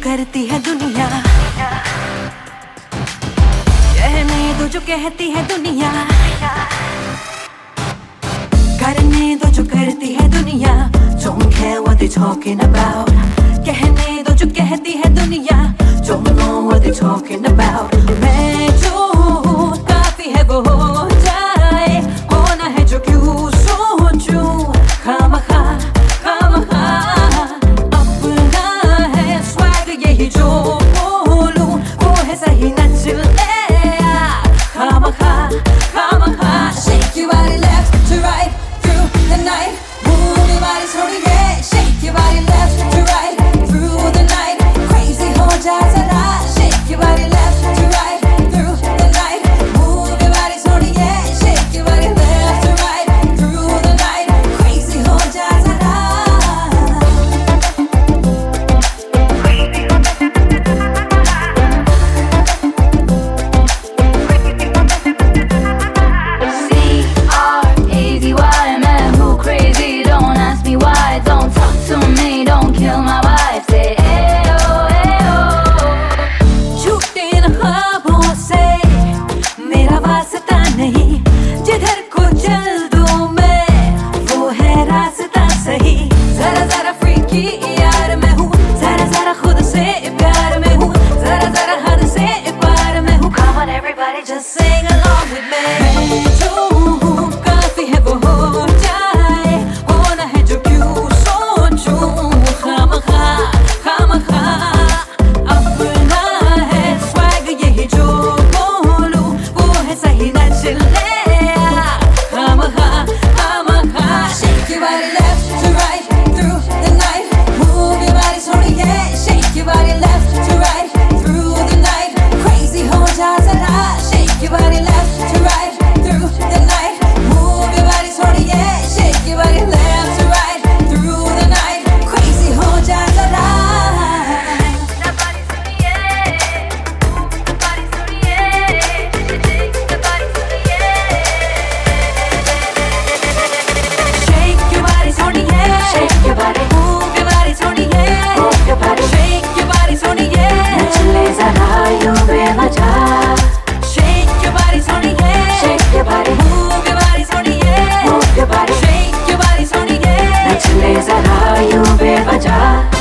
करती है दुनिया। कहने दो जो कहती है दुनिया। करने दो जो करती है दुनिया। जो है वो दिखोगे न बाहर कहने दो जो कहती है दुनिया। जो नो वो दिखोगे न बाहर Julia Хамаха sing along with me. Bye-bye.